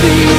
be